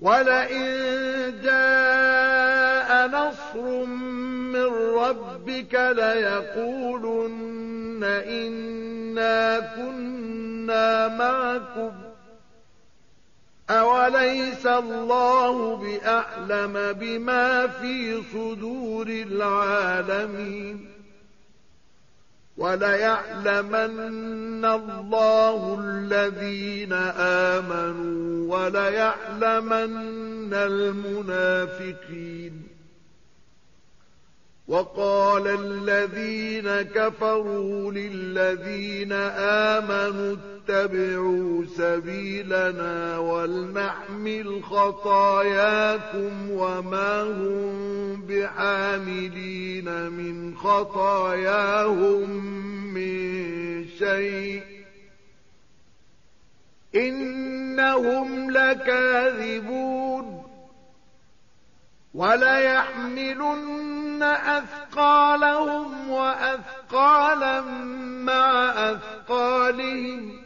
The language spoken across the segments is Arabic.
ولئن جاء نصر من ربك ليقولن إنا كنا معكم أوليس الله بأعلم بما في صدور العالمين وليعلمن الله الذين آمنوا وليعلمن المنافقين. وقال الذين كفروا للذين آمنوا اتبعوا سبيلنا ولنحمل خطاياكم وما هم بحاملين من خطاياهم من شيء. إنهم لكاذبون. وليحملن أثقالهم وأثقالا مع أثقالهم.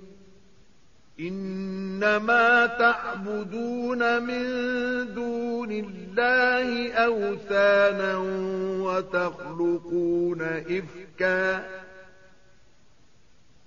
إنما تعبدون من دون الله أوثانا وتخلقون إفكا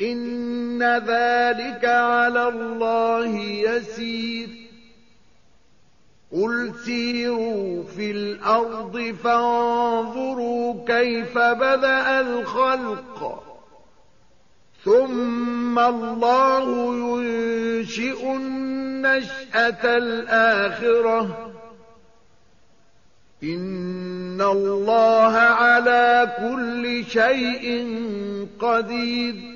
إن ذلك على الله يسير قل سيروا في الأرض فانظروا كيف بدأ الخلق ثم الله ينشئ النشأة الآخرة إن الله على كل شيء قدير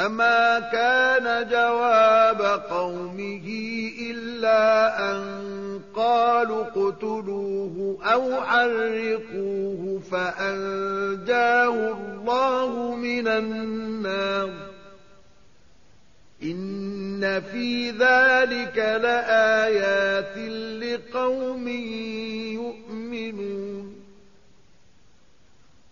فما كان جواب قومه إلا أن قالوا اقتلوه أو حرقوه فأنجاه الله من النار إن في ذلك لآيات لقوم يؤمنون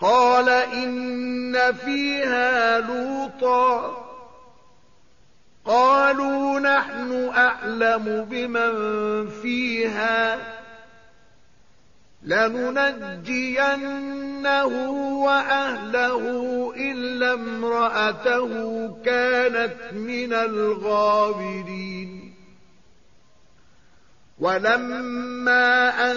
قال إن فيها لوطا. قالوا نحن أعلم بمن فيها. لننجينه وأهله إلا امرأته كانت من الغابرين. ولما أن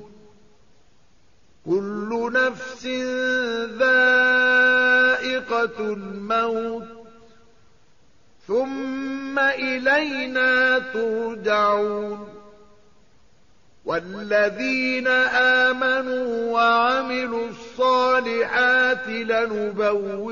كل نفس ذائقة الْمَوْتِ. ثُمَّ إِلَيْنَا تُرْجَعُونَ. وَالَّذِينَ آمَنُوا وَعَمِلُوا الصَّالِحَاتِ لَنُبَوِّئَنَّهُم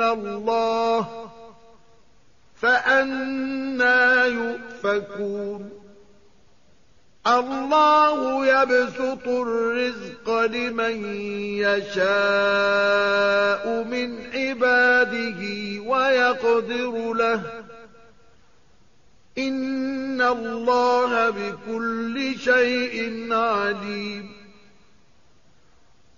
الله فأنا يؤفكون. الله يبسط الرزق لمن يشاء من عباده ويقدر له. إن الله بكل شيء عليم.